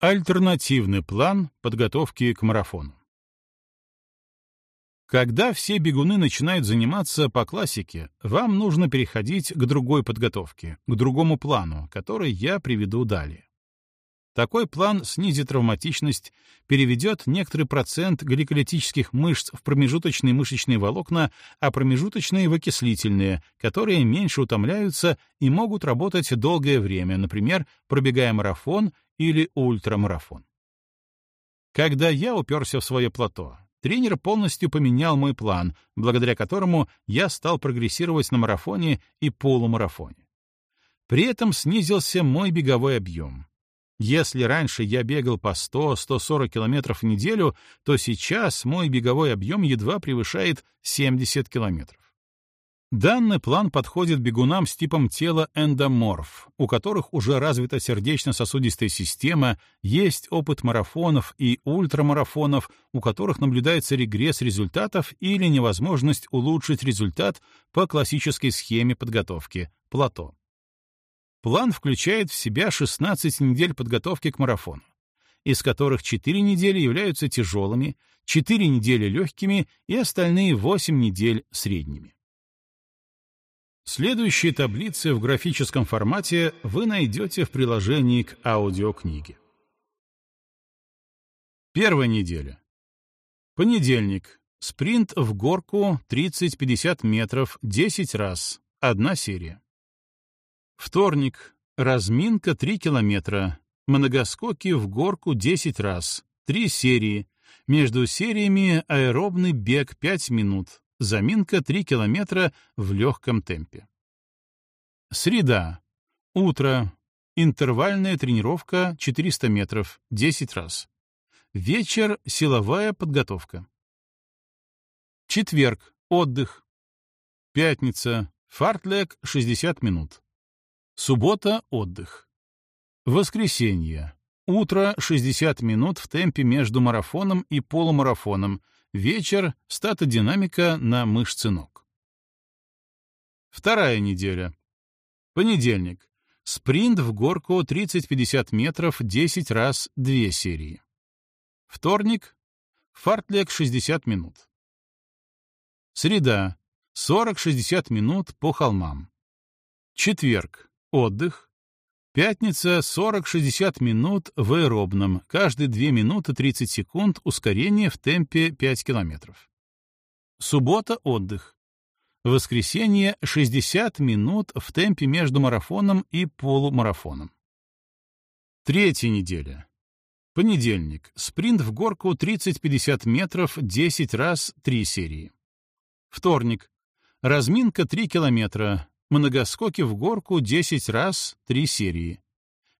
Альтернативный план подготовки к марафону. Когда все бегуны начинают заниматься по классике, вам нужно переходить к другой подготовке, к другому плану, который я приведу далее. Такой план снизит травматичность, переведет некоторый процент гликолитических мышц в промежуточные мышечные волокна, а промежуточные — в окислительные, которые меньше утомляются и могут работать долгое время, например, пробегая марафон или ультрамарафон. Когда я уперся в свое плато, Тренер полностью поменял мой план, благодаря которому я стал прогрессировать на марафоне и полумарафоне. При этом снизился мой беговой объем. Если раньше я бегал по 100-140 километров в неделю, то сейчас мой беговой объем едва превышает 70 километров. Данный план подходит бегунам с типом тела эндоморф, у которых уже развита сердечно-сосудистая система, есть опыт марафонов и ультрамарафонов, у которых наблюдается регресс результатов или невозможность улучшить результат по классической схеме подготовки — плато. План включает в себя 16 недель подготовки к марафону, из которых 4 недели являются тяжелыми, 4 недели легкими и остальные 8 недель средними. Следующие таблицы в графическом формате вы найдете в приложении к аудиокниге. Первая неделя. Понедельник. Спринт в горку 30-50 метров 10 раз. Одна серия. Вторник. Разминка 3 километра. Многоскоки в горку 10 раз. Три серии. Между сериями аэробный бег 5 минут. Заминка 3 километра в легком темпе. Среда. Утро. Интервальная тренировка 400 метров 10 раз. Вечер. Силовая подготовка. Четверг. Отдых. Пятница. Фартлек 60 минут. Суббота. Отдых. Воскресенье. Утро 60 минут в темпе между марафоном и полумарафоном Вечер — статодинамика на мышцы ног. Вторая неделя. Понедельник. Спринт в горку 30-50 метров 10 раз 2 серии. Вторник. Фартлек 60 минут. Среда. 40-60 минут по холмам. Четверг. Отдых. Пятница 40-60 минут в аэробном, каждые 2 минуты 30 секунд ускорение в темпе 5 километров. Суббота — отдых. Воскресенье — 60 минут в темпе между марафоном и полумарафоном. Третья неделя. Понедельник. Спринт в горку 30-50 метров 10 раз 3 серии. Вторник. Разминка 3 километра, Многоскоки в горку 10 раз, 3 серии.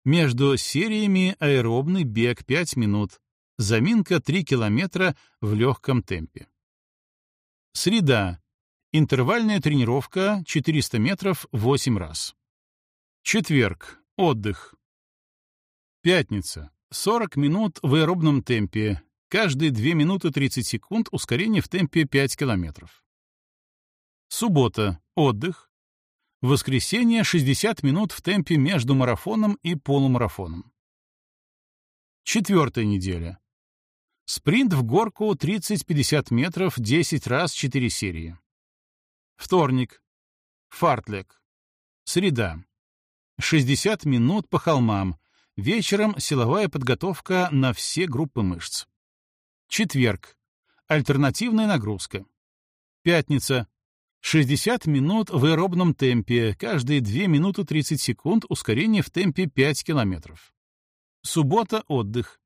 Между сериями аэробный бег 5 минут. Заминка 3 километра в легком темпе. Среда. Интервальная тренировка 400 метров 8 раз. Четверг. Отдых. Пятница. 40 минут в аэробном темпе. Каждые 2 минуты 30 секунд ускорение в темпе 5 километров. Суббота. Отдых. Воскресенье — 60 минут в темпе между марафоном и полумарафоном. Четвертая неделя. Спринт в горку 30-50 метров 10 раз 4 серии. Вторник. Фартлек. Среда. 60 минут по холмам. Вечером силовая подготовка на все группы мышц. Четверг. Альтернативная нагрузка. Пятница. 60 минут в аэробном темпе, каждые 2 минуты 30 секунд ускорение в темпе 5 километров. Суббота — отдых.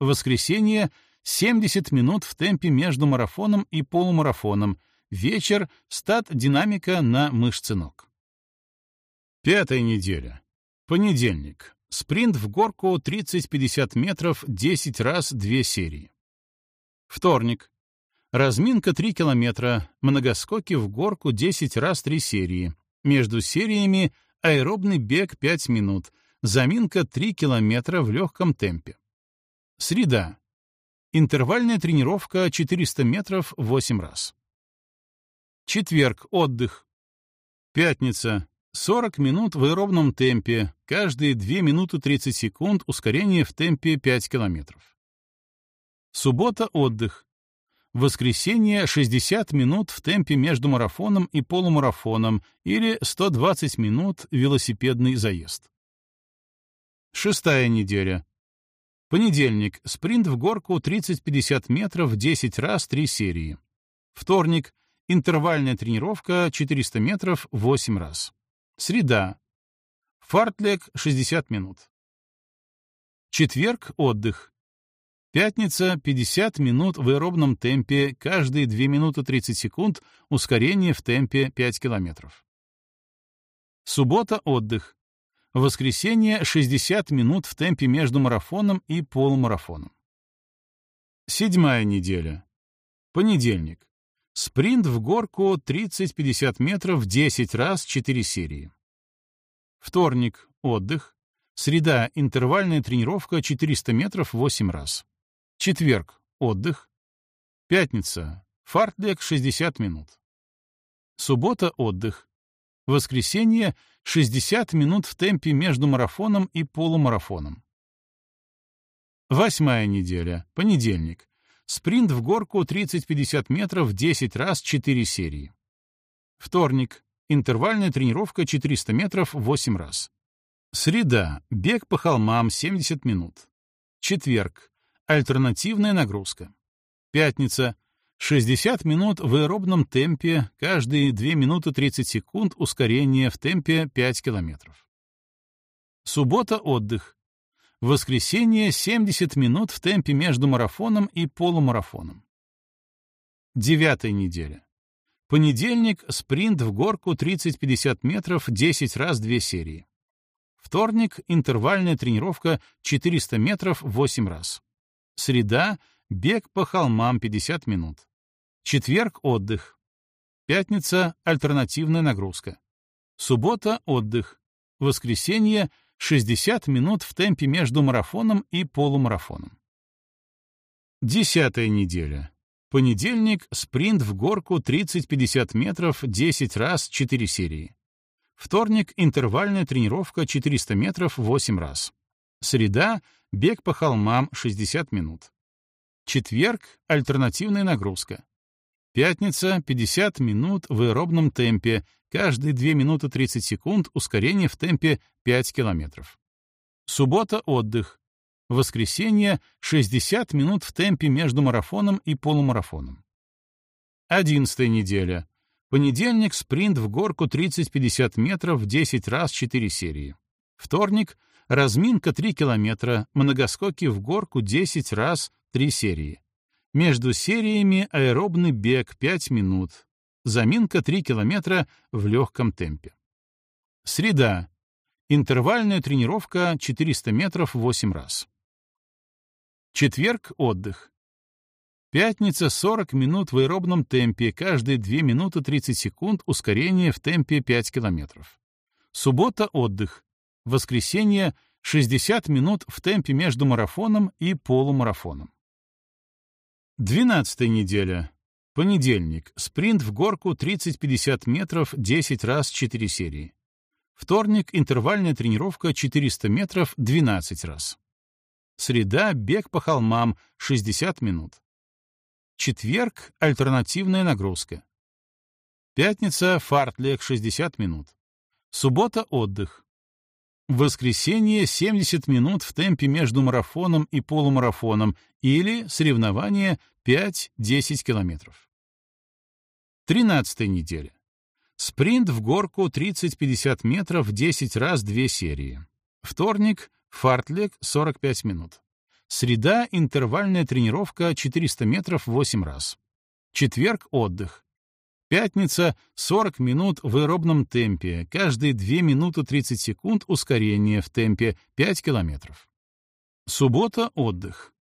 Воскресенье — 70 минут в темпе между марафоном и полумарафоном. Вечер — стат-динамика на мышцы ног. Пятая неделя. Понедельник. Спринт в горку 30-50 метров 10 раз 2 серии. Вторник. Разминка 3 километра, многоскоки в горку 10 раз 3 серии. Между сериями аэробный бег 5 минут, заминка 3 километра в легком темпе. Среда. Интервальная тренировка 400 метров 8 раз. Четверг. Отдых. Пятница. 40 минут в аэробном темпе, каждые 2 минуты 30 секунд ускорение в темпе 5 км. Суббота — отдых. Воскресенье — 60 минут в темпе между марафоном и полумарафоном или 120 минут велосипедный заезд. Шестая неделя. Понедельник. Спринт в горку 30-50 метров 10 раз 3 серии. Вторник. Интервальная тренировка 400 метров 8 раз. Среда. Фартлек 60 минут. Четверг — отдых. Пятница — 50 минут в аэробном темпе, каждые 2 минуты 30 секунд, ускорение в темпе 5 километров. Суббота — отдых. Воскресенье — 60 минут в темпе между марафоном и полумарафоном. Седьмая неделя. Понедельник. Спринт в горку 30-50 метров 10 раз 4 серии. Вторник — отдых. Среда — интервальная тренировка 400 метров 8 раз. Четверг — отдых. Пятница — фартлек 60 минут. Суббота — отдых. Воскресенье — 60 минут в темпе между марафоном и полумарафоном. Восьмая неделя. Понедельник. Спринт в горку 30-50 метров 10 раз 4 серии. Вторник. Интервальная тренировка 400 метров 8 раз. Среда. Бег по холмам 70 минут. Четверг. Альтернативная нагрузка. Пятница. 60 минут в аэробном темпе, каждые 2 минуты 30 секунд ускорение в темпе 5 километров. Суббота — отдых. Воскресенье — 70 минут в темпе между марафоном и полумарафоном. Девятая неделя. Понедельник — спринт в горку 30-50 метров 10 раз 2 серии. Вторник — интервальная тренировка 400 метров 8 раз. Среда — бег по холмам 50 минут. Четверг — отдых. Пятница — альтернативная нагрузка. Суббота — отдых. Воскресенье — 60 минут в темпе между марафоном и полумарафоном. Десятая неделя. Понедельник — спринт в горку 30-50 метров 10 раз 4 серии. Вторник — интервальная тренировка 400 метров 8 раз. Среда — бег по холмам 60 минут. Четверг — альтернативная нагрузка. Пятница — 50 минут в аэробном темпе, каждые 2 минуты 30 секунд ускорение в темпе 5 километров. Суббота — отдых. Воскресенье — 60 минут в темпе между марафоном и полумарафоном. Одиннадцатая неделя. Понедельник — спринт в горку 30-50 метров 10 раз 4 серии. Вторник — разминка 3 километра, многоскоки в горку 10 раз 3 серии. Между сериями аэробный бег 5 минут. Заминка 3 километра в легком темпе. Среда. Интервальная тренировка 400 метров 8 раз. Четверг — отдых. Пятница — 40 минут в аэробном темпе, каждые 2 минуты 30 секунд ускорение в темпе 5 километров. Суббота — отдых. Воскресенье — 60 минут в темпе между марафоном и полумарафоном. Двенадцатая неделя. Понедельник. Спринт в горку 30-50 метров 10 раз 4 серии. Вторник. Интервальная тренировка 400 метров 12 раз. Среда. Бег по холмам 60 минут. Четверг. Альтернативная нагрузка. Пятница. Фартлек 60 минут. Суббота. Отдых. В воскресенье 70 минут в темпе между марафоном и полумарафоном или соревнование 5-10 километров. Тринадцатая неделя. Спринт в горку 30-50 метров 10 раз 2 серии. Вторник — фартлек 45 минут. Среда — интервальная тренировка 400 метров 8 раз. Четверг — отдых. Пятница — 40 минут в аэробном темпе, каждые 2 минуты 30 секунд ускорение в темпе 5 километров. Суббота — отдых.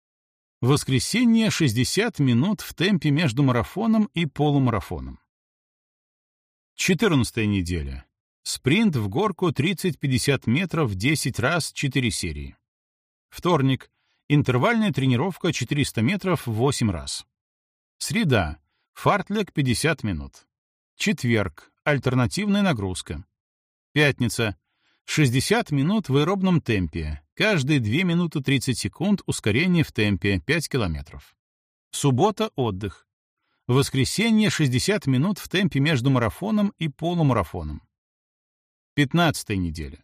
Воскресенье — 60 минут в темпе между марафоном и полумарафоном. 14 неделя. Спринт в горку 30-50 метров 10 раз 4 серии. Вторник. Интервальная тренировка 400 метров 8 раз. Среда. Фартлек 50 минут. Четверг. Альтернативная нагрузка. Пятница. 60 минут в аэробном темпе. Каждые 2 минуты 30 секунд ускорение в темпе 5 километров. Суббота — отдых. Воскресенье — 60 минут в темпе между марафоном и полумарафоном. Пятнадцатая неделя.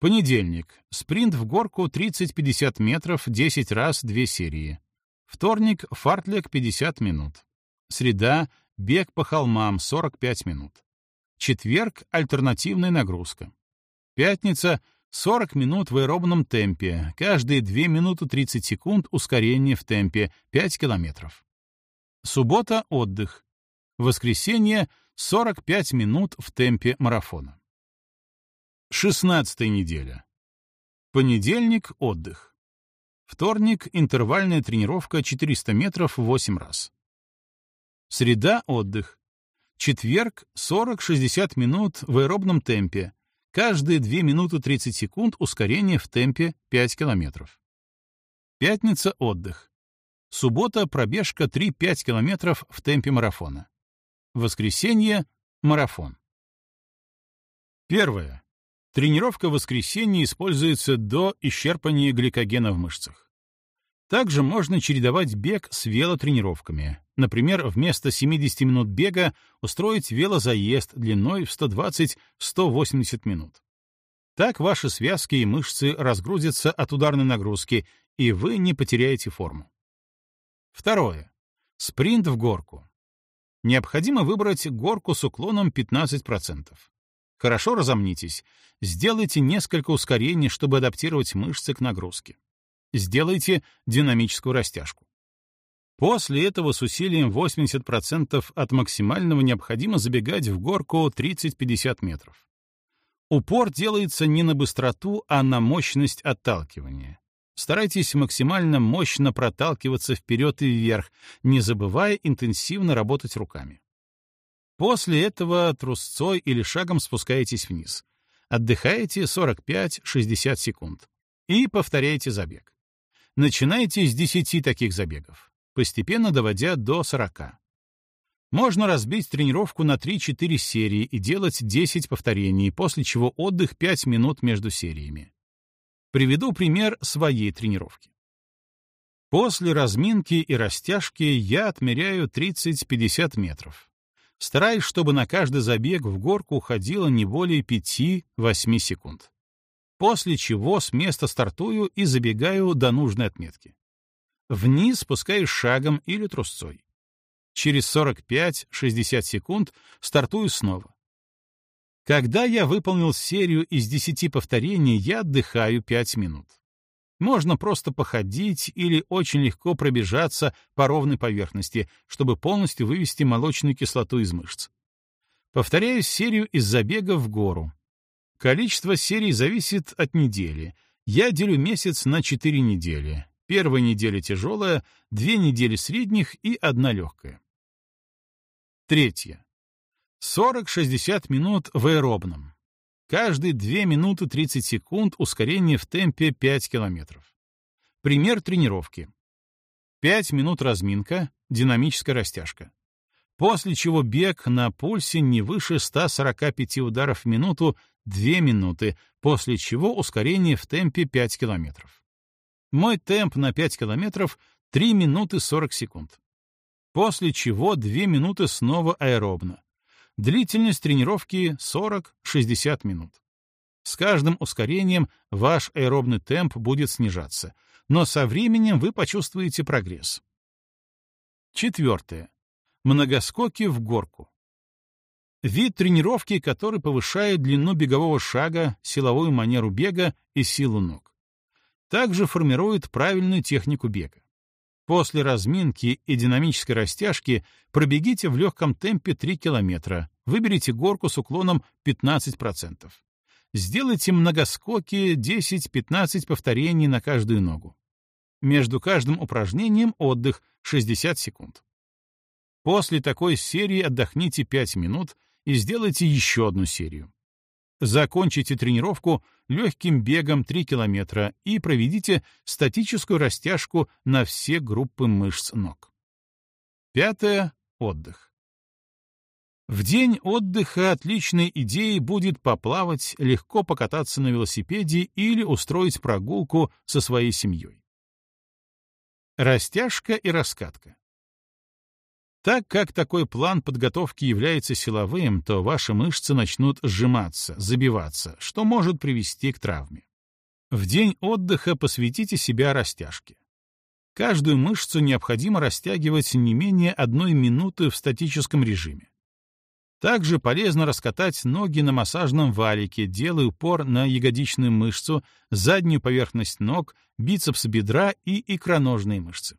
Понедельник. Спринт в горку 30-50 метров 10 раз 2 серии. Вторник — фартлек 50 минут. Среда — бег по холмам 45 минут. Четверг — альтернативная нагрузка. Пятница — 40 минут в аэробном темпе, каждые 2 минуты 30 секунд ускорение в темпе 5 километров. Суббота — отдых. Воскресенье — 45 минут в темпе марафона. 16 неделя. Понедельник — отдых. Вторник — интервальная тренировка 400 метров 8 раз. Среда — отдых. Четверг — 40-60 минут в аэробном темпе, Каждые 2 минуты 30 секунд ускорение в темпе 5 километров. Пятница — отдых. Суббота — пробежка 3-5 километров в темпе марафона. Воскресенье — марафон. Первое. Тренировка в воскресенье используется до исчерпания гликогена в мышцах. Также можно чередовать бег с велотренировками. Например, вместо 70 минут бега устроить велозаезд длиной в 120-180 минут. Так ваши связки и мышцы разгрузятся от ударной нагрузки, и вы не потеряете форму. Второе. Спринт в горку. Необходимо выбрать горку с уклоном 15%. Хорошо разомнитесь. Сделайте несколько ускорений, чтобы адаптировать мышцы к нагрузке. Сделайте динамическую растяжку. После этого с усилием 80% от максимального необходимо забегать в горку 30-50 метров. Упор делается не на быстроту, а на мощность отталкивания. Старайтесь максимально мощно проталкиваться вперед и вверх, не забывая интенсивно работать руками. После этого трусцой или шагом спускаетесь вниз. Отдыхаете 45-60 секунд. И повторяете забег. Начинайте с 10 таких забегов, постепенно доводя до 40. Можно разбить тренировку на 3-4 серии и делать 10 повторений, после чего отдых 5 минут между сериями. Приведу пример своей тренировки. После разминки и растяжки я отмеряю 30-50 метров. Стараюсь, чтобы на каждый забег в горку уходило не более 5-8 секунд после чего с места стартую и забегаю до нужной отметки. Вниз спускаюсь шагом или трусцой. Через 45-60 секунд стартую снова. Когда я выполнил серию из 10 повторений, я отдыхаю 5 минут. Можно просто походить или очень легко пробежаться по ровной поверхности, чтобы полностью вывести молочную кислоту из мышц. Повторяю серию из забега в гору, Количество серий зависит от недели. Я делю месяц на 4 недели. Первая неделя тяжелая, две недели средних и одна легкая. Третье. 40-60 минут в аэробном. Каждые 2 минуты 30 секунд ускорение в темпе 5 километров. Пример тренировки. 5 минут разминка, динамическая растяжка после чего бег на пульсе не выше 145 ударов в минуту 2 минуты, после чего ускорение в темпе 5 километров. Мой темп на 5 километров — 3 минуты 40 секунд. После чего 2 минуты снова аэробно. Длительность тренировки 40-60 минут. С каждым ускорением ваш аэробный темп будет снижаться, но со временем вы почувствуете прогресс. Четвертое. Многоскоки в горку. Вид тренировки, который повышает длину бегового шага, силовую манеру бега и силу ног. Также формирует правильную технику бега. После разминки и динамической растяжки пробегите в легком темпе 3 километра, выберите горку с уклоном 15%. Сделайте многоскоки 10-15 повторений на каждую ногу. Между каждым упражнением отдых 60 секунд. После такой серии отдохните 5 минут и сделайте еще одну серию. Закончите тренировку легким бегом 3 километра и проведите статическую растяжку на все группы мышц ног. Пятое — отдых. В день отдыха отличной идеей будет поплавать, легко покататься на велосипеде или устроить прогулку со своей семьей. Растяжка и раскатка. Так как такой план подготовки является силовым, то ваши мышцы начнут сжиматься, забиваться, что может привести к травме. В день отдыха посвятите себя растяжке. Каждую мышцу необходимо растягивать не менее одной минуты в статическом режиме. Также полезно раскатать ноги на массажном валике, делая упор на ягодичную мышцу, заднюю поверхность ног, бицепс бедра и икроножные мышцы.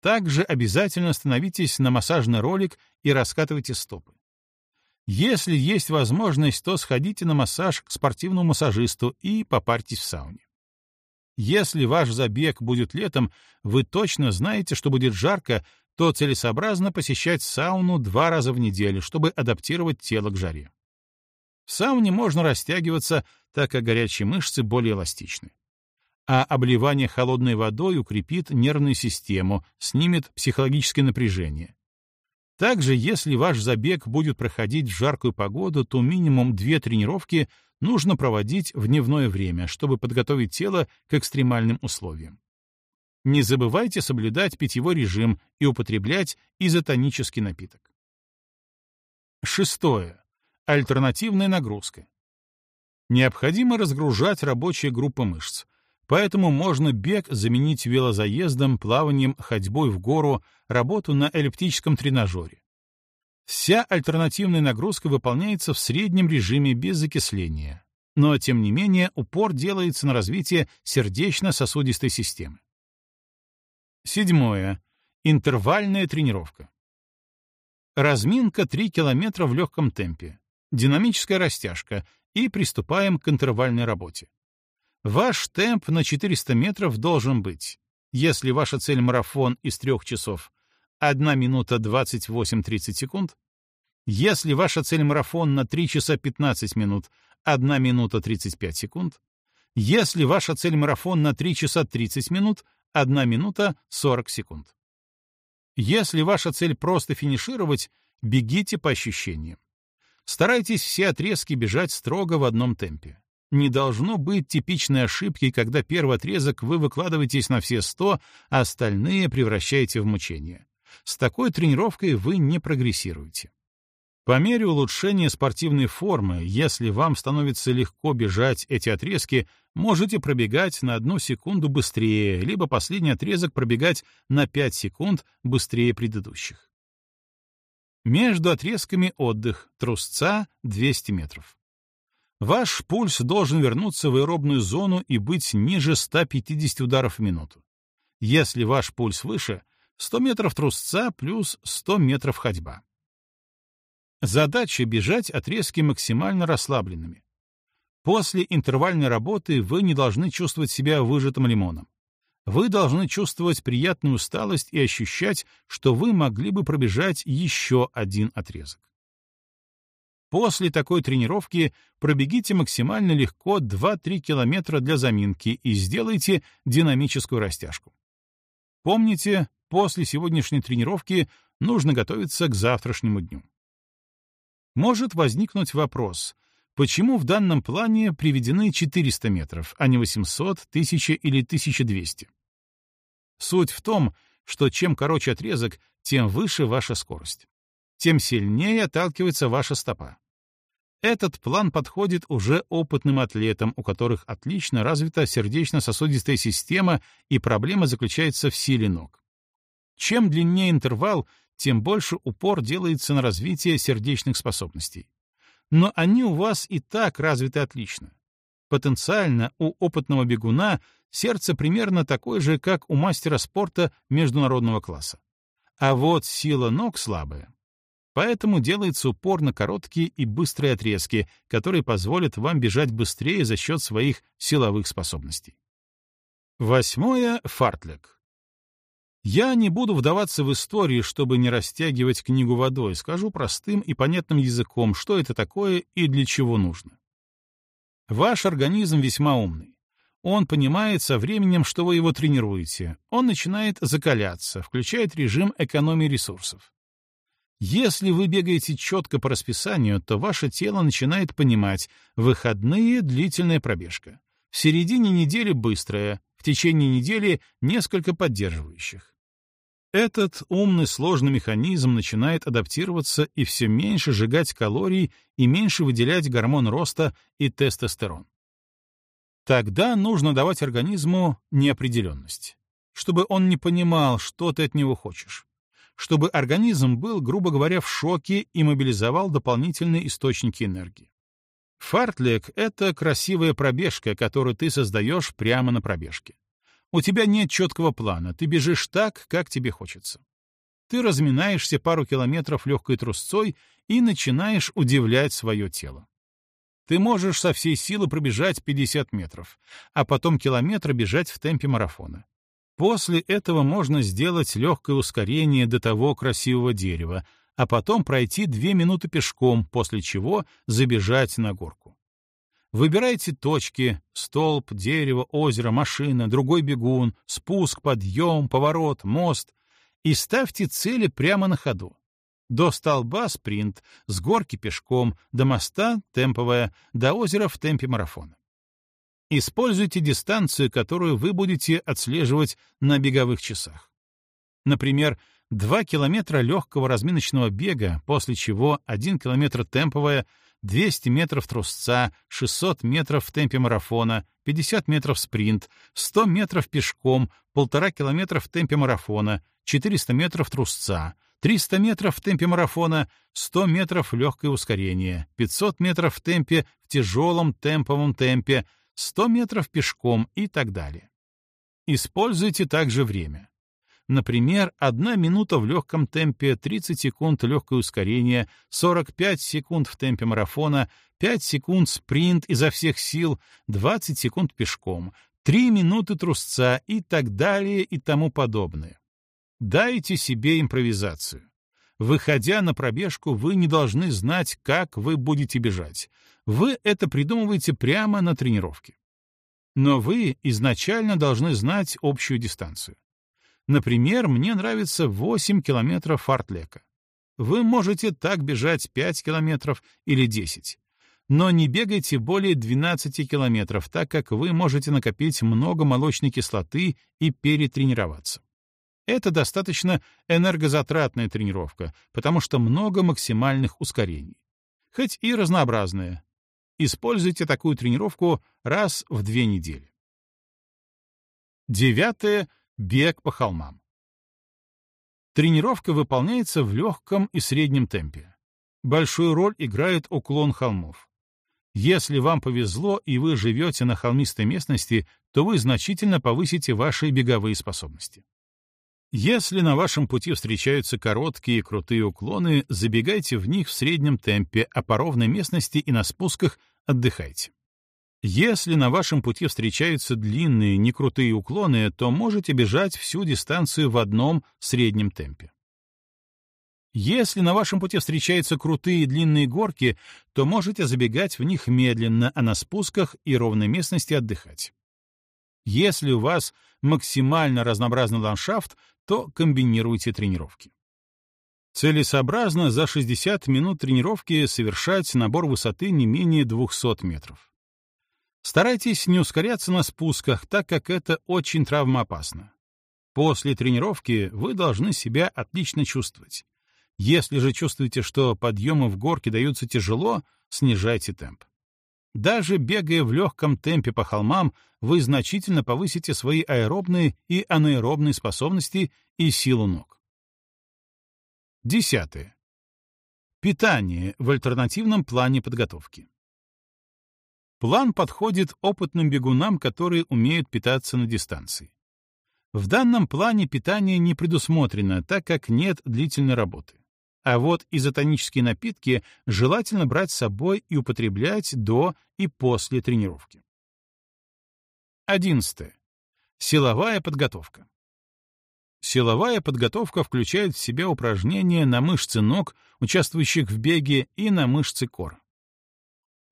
Также обязательно становитесь на массажный ролик и раскатывайте стопы. Если есть возможность, то сходите на массаж к спортивному массажисту и попарьтесь в сауне. Если ваш забег будет летом, вы точно знаете, что будет жарко, то целесообразно посещать сауну два раза в неделю, чтобы адаптировать тело к жаре. В сауне можно растягиваться, так как горячие мышцы более эластичны. А обливание холодной водой укрепит нервную систему, снимет психологическое напряжение. Также, если ваш забег будет проходить в жаркую погоду, то минимум две тренировки нужно проводить в дневное время, чтобы подготовить тело к экстремальным условиям. Не забывайте соблюдать питьевой режим и употреблять изотонический напиток. Шестое. Альтернативная нагрузка. Необходимо разгружать рабочие группы мышц, поэтому можно бег заменить велозаездом, плаванием, ходьбой в гору, работу на эллиптическом тренажере. Вся альтернативная нагрузка выполняется в среднем режиме без закисления, но, тем не менее, упор делается на развитие сердечно-сосудистой системы. Седьмое. Интервальная тренировка. Разминка 3 километра в легком темпе, динамическая растяжка и приступаем к интервальной работе. Ваш темп на 400 метров должен быть, если ваша цель марафон из 3 часов, 1 минута 28-30 секунд, если ваша цель марафон на 3 часа 15 минут, 1 минута 35 секунд, если ваша цель марафон на 3 часа 30 минут, 1 минута 40 секунд. Если ваша цель просто финишировать, бегите по ощущениям. Старайтесь все отрезки бежать строго в одном темпе. Не должно быть типичной ошибки, когда первый отрезок вы выкладываетесь на все 100, а остальные превращаете в мучение. С такой тренировкой вы не прогрессируете. По мере улучшения спортивной формы, если вам становится легко бежать эти отрезки, можете пробегать на одну секунду быстрее, либо последний отрезок пробегать на 5 секунд быстрее предыдущих. Между отрезками отдых, трусца 200 метров. Ваш пульс должен вернуться в аэробную зону и быть ниже 150 ударов в минуту. Если ваш пульс выше, 100 метров трусца плюс 100 метров ходьба. Задача — бежать отрезки максимально расслабленными. После интервальной работы вы не должны чувствовать себя выжатым лимоном. Вы должны чувствовать приятную усталость и ощущать, что вы могли бы пробежать еще один отрезок. После такой тренировки пробегите максимально легко 2-3 километра для заминки и сделайте динамическую растяжку. Помните, после сегодняшней тренировки нужно готовиться к завтрашнему дню может возникнуть вопрос, почему в данном плане приведены 400 метров, а не 800, 1000 или 1200? Суть в том, что чем короче отрезок, тем выше ваша скорость. Тем сильнее отталкивается ваша стопа. Этот план подходит уже опытным атлетам, у которых отлично развита сердечно-сосудистая система, и проблема заключается в силе ног. Чем длиннее интервал, тем больше упор делается на развитие сердечных способностей. Но они у вас и так развиты отлично. Потенциально у опытного бегуна сердце примерно такое же, как у мастера спорта международного класса. А вот сила ног слабая. Поэтому делается упор на короткие и быстрые отрезки, которые позволят вам бежать быстрее за счет своих силовых способностей. Восьмое — фартлек. Я не буду вдаваться в истории, чтобы не растягивать книгу водой, скажу простым и понятным языком, что это такое и для чего нужно. Ваш организм весьма умный. Он понимает со временем, что вы его тренируете. Он начинает закаляться, включает режим экономии ресурсов. Если вы бегаете четко по расписанию, то ваше тело начинает понимать выходные — длительная пробежка, в середине недели — быстрая, в течение недели — несколько поддерживающих. Этот умный сложный механизм начинает адаптироваться и все меньше сжигать калорий и меньше выделять гормон роста и тестостерон. Тогда нужно давать организму неопределенность, чтобы он не понимал, что ты от него хочешь чтобы организм был, грубо говоря, в шоке и мобилизовал дополнительные источники энергии. Фартлек — это красивая пробежка, которую ты создаешь прямо на пробежке. У тебя нет четкого плана, ты бежишь так, как тебе хочется. Ты разминаешься пару километров легкой трусцой и начинаешь удивлять свое тело. Ты можешь со всей силы пробежать 50 метров, а потом километр бежать в темпе марафона. После этого можно сделать легкое ускорение до того красивого дерева, а потом пройти две минуты пешком, после чего забежать на горку. Выбирайте точки — столб, дерево, озеро, машина, другой бегун, спуск, подъем, поворот, мост — и ставьте цели прямо на ходу. До столба — спринт, с горки — пешком, до моста — темповая, до озера — в темпе марафона. Используйте дистанцию, которую вы будете отслеживать на беговых часах. Например, 2 километра легкого разминочного бега, после чего 1 километр темповая, 200 метров трусца, 600 метров в темпе марафона, 50 метров спринт, 100 метров пешком, 1,5 километра в темпе марафона, 400 метров трусца, 300 метров в темпе марафона, 100 метров легкое ускорение, 500 метров в темпе в тяжелом темповом темпе, 100 метров пешком и так далее. Используйте также время. Например, одна минута в легком темпе, 30 секунд легкое ускорение, 45 секунд в темпе марафона, 5 секунд спринт изо всех сил, 20 секунд пешком, 3 минуты трусца и так далее и тому подобное. Дайте себе импровизацию. Выходя на пробежку, вы не должны знать, как вы будете бежать. Вы это придумываете прямо на тренировке. Но вы изначально должны знать общую дистанцию. Например, мне нравится 8 километров фартлека. Вы можете так бежать 5 километров или 10. Но не бегайте более 12 километров, так как вы можете накопить много молочной кислоты и перетренироваться. Это достаточно энергозатратная тренировка, потому что много максимальных ускорений. Хоть и разнообразная. Используйте такую тренировку раз в две недели. Девятое — бег по холмам. Тренировка выполняется в легком и среднем темпе. Большую роль играет уклон холмов. Если вам повезло и вы живете на холмистой местности, то вы значительно повысите ваши беговые способности. Если на вашем пути встречаются короткие и крутые уклоны, забегайте в них в среднем темпе, а по ровной местности и на спусках отдыхайте. Если на вашем пути встречаются длинные, некрутые уклоны, то можете бежать всю дистанцию в одном среднем темпе. Если на вашем пути встречаются крутые длинные горки, то можете забегать в них медленно, а на спусках и ровной местности отдыхать. Если у вас максимально разнообразный ландшафт, то комбинируйте тренировки. Целесообразно за 60 минут тренировки совершать набор высоты не менее 200 метров. Старайтесь не ускоряться на спусках, так как это очень травмоопасно. После тренировки вы должны себя отлично чувствовать. Если же чувствуете, что подъемы в горке даются тяжело, снижайте темп. Даже бегая в легком темпе по холмам, вы значительно повысите свои аэробные и анаэробные способности и силу ног. Десятое. Питание в альтернативном плане подготовки. План подходит опытным бегунам, которые умеют питаться на дистанции. В данном плане питание не предусмотрено, так как нет длительной работы. А вот изотонические напитки желательно брать с собой и употреблять до и после тренировки. 11. Силовая подготовка. Силовая подготовка включает в себя упражнения на мышцы ног, участвующих в беге, и на мышцы кор.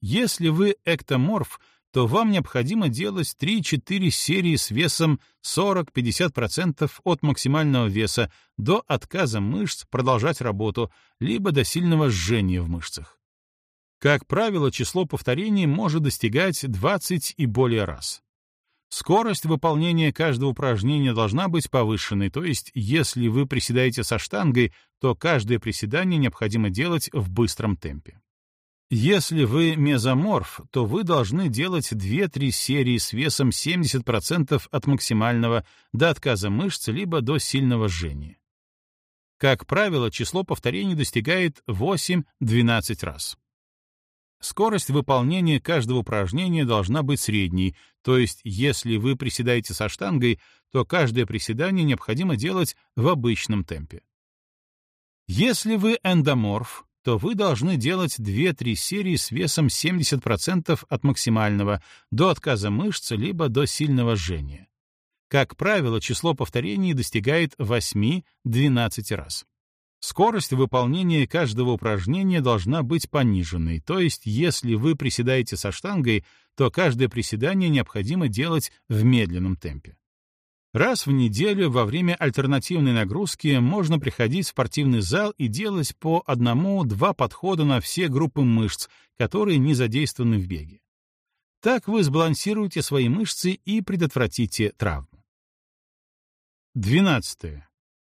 Если вы эктоморф, то вам необходимо делать 3-4 серии с весом 40-50% от максимального веса до отказа мышц продолжать работу, либо до сильного жжения в мышцах. Как правило, число повторений может достигать 20 и более раз. Скорость выполнения каждого упражнения должна быть повышенной, то есть если вы приседаете со штангой, то каждое приседание необходимо делать в быстром темпе. Если вы мезоморф, то вы должны делать 2-3 серии с весом 70% от максимального до отказа мышц либо до сильного жжения. Как правило, число повторений достигает 8-12 раз. Скорость выполнения каждого упражнения должна быть средней, то есть если вы приседаете со штангой, то каждое приседание необходимо делать в обычном темпе. Если вы эндоморф, то вы должны делать 2-3 серии с весом 70% от максимального, до отказа мышц либо до сильного жжения. Как правило, число повторений достигает 8-12 раз. Скорость выполнения каждого упражнения должна быть пониженной, то есть если вы приседаете со штангой, то каждое приседание необходимо делать в медленном темпе. Раз в неделю во время альтернативной нагрузки можно приходить в спортивный зал и делать по одному-два подхода на все группы мышц, которые не задействованы в беге. Так вы сбалансируете свои мышцы и предотвратите травму. 12.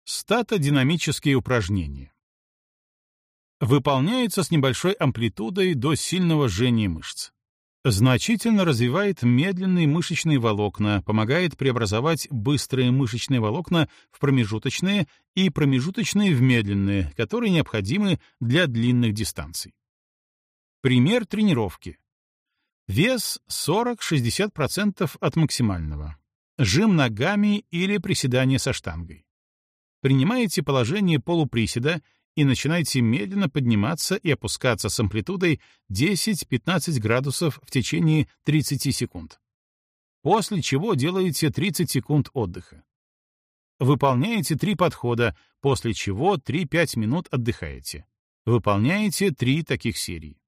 Статодинамические упражнения. Выполняются с небольшой амплитудой до сильного жжения мышц. Значительно развивает медленные мышечные волокна, помогает преобразовать быстрые мышечные волокна в промежуточные и промежуточные в медленные, которые необходимы для длинных дистанций. Пример тренировки. Вес 40-60% от максимального. Жим ногами или приседание со штангой принимаете положение полуприседа и начинаете медленно подниматься и опускаться с амплитудой 10-15 градусов в течение 30 секунд. После чего делаете 30 секунд отдыха. Выполняете три подхода, после чего 3-5 минут отдыхаете. Выполняете три таких серии.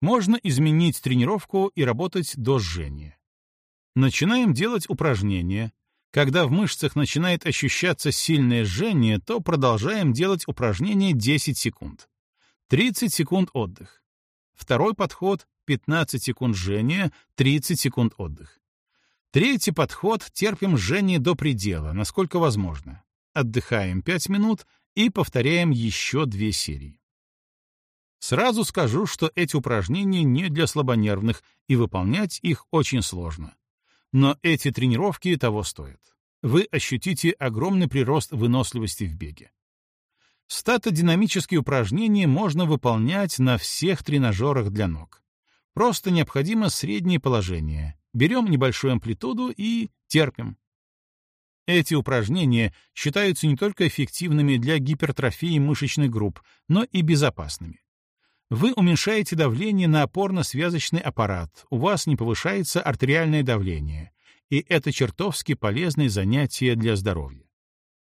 Можно изменить тренировку и работать до жжения. Начинаем делать упражнения, когда в мышцах начинает ощущаться сильное жжение, то продолжаем делать упражнение 10 секунд. 30 секунд отдых. Второй подход — 15 секунд жжения, 30 секунд отдых. Третий подход — терпим жжение до предела, насколько возможно. Отдыхаем 5 минут и повторяем еще две серии. Сразу скажу, что эти упражнения не для слабонервных, и выполнять их очень сложно но эти тренировки того стоят. Вы ощутите огромный прирост выносливости в беге. Статодинамические упражнения можно выполнять на всех тренажерах для ног. Просто необходимо среднее положение. Берем небольшую амплитуду и терпим. Эти упражнения считаются не только эффективными для гипертрофии мышечных групп, но и безопасными. Вы уменьшаете давление на опорно-связочный аппарат, у вас не повышается артериальное давление, и это чертовски полезное занятие для здоровья.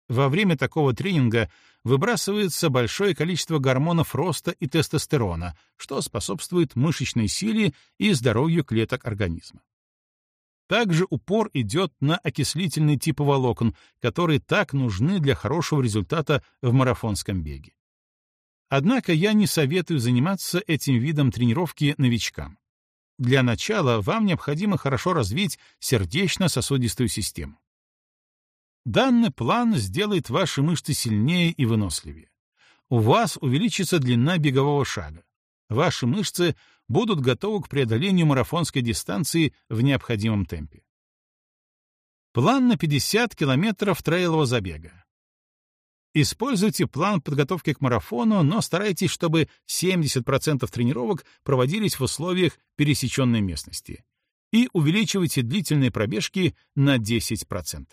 Во время такого тренинга выбрасывается большое количество гормонов роста и тестостерона, что способствует мышечной силе и здоровью клеток организма. Также упор идет на окислительные типы волокон, которые так нужны для хорошего результата в марафонском беге. Однако я не советую заниматься этим видом тренировки новичкам. Для начала вам необходимо хорошо развить сердечно-сосудистую систему. Данный план сделает ваши мышцы сильнее и выносливее. У вас увеличится длина бегового шага. Ваши мышцы будут готовы к преодолению марафонской дистанции в необходимом темпе. План на 50 километров трейлового забега. Используйте план подготовки к марафону, но старайтесь, чтобы 70% тренировок проводились в условиях пересеченной местности. И увеличивайте длительные пробежки на 10%.